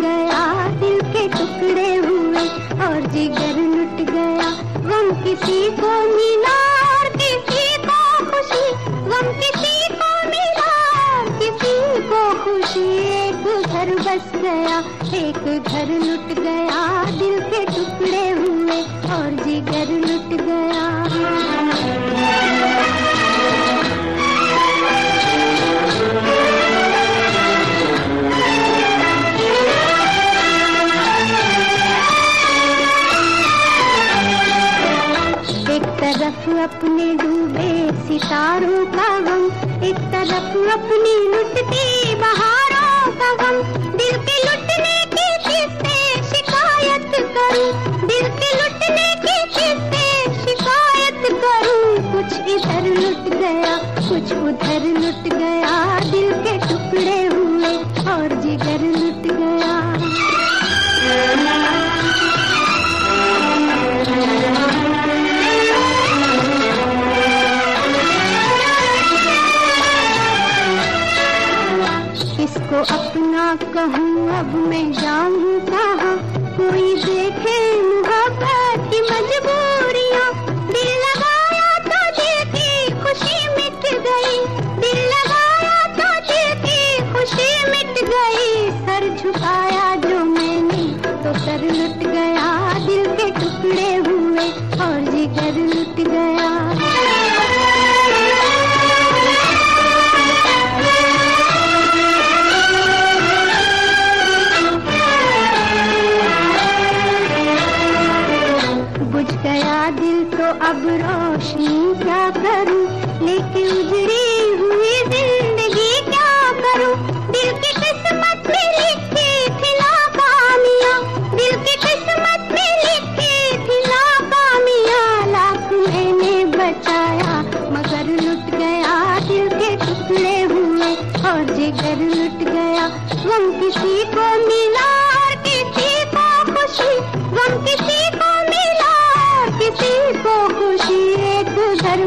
गया, दिल के टुकड़े हुए और जिगर लुट गया। गम किसी को मिला और किसी को खुशी, गम किसी को मिला और किसी को खुशी। एक घर बस गया, एक घर लुट गया, दिल के टुकड़े हुए और जिगर लुट गया। डूबे सितारों का गम, एक तरफ़ अपनी लुटती बहारों का गम। दिल के लुटने की किससे शिकायत करूँ, दिल के लुटने की किससे शिकायत करूँ। कुछ इधर लुट गया, कुछ उधर लुट गया, दिल के कहूँ, अब मैं जाऊँ कहाँ? कोई देखे मोहब्बत की मजबूरियाँ। दिल लगाया तो की खुशी मिट गई। दिल लगाया तो की खुशी मिट गई। सर झुकाया जो मैंने तो सर लुट गया। दिल के टुकड़े हुए और जिगर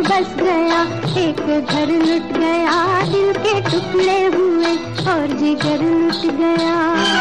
बस गया एक घर लुट गया दिल के टुकड़े हुए और जिगर लुट गया।